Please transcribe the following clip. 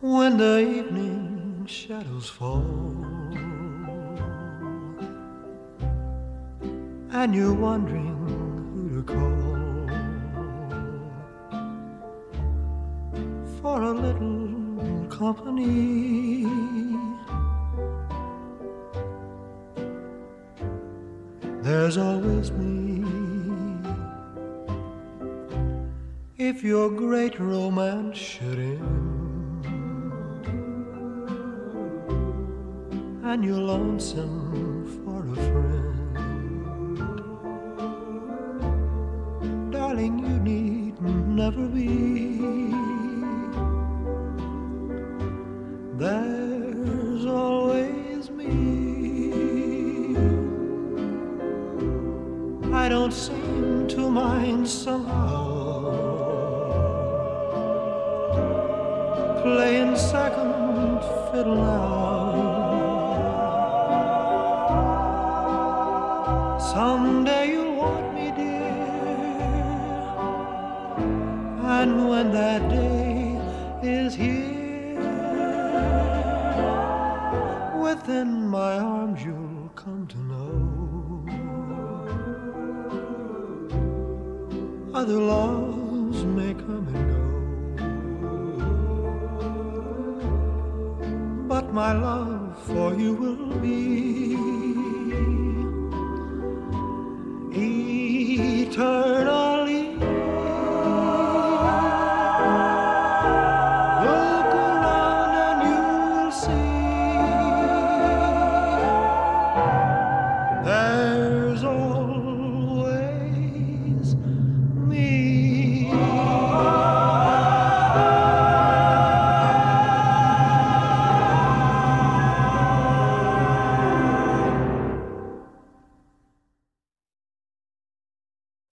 when the evening shadows fall and you're wondering who to call for a little company. There's always me. If your great romance should end and you're lonesome for a friend, darling, you need never be. There's always me. I don't seem to mind somehow playing second fiddle now. Someday you'll want me, dear, and when that day is here, within my arms you'll come to know. Other loves may come and go. but my love for you will be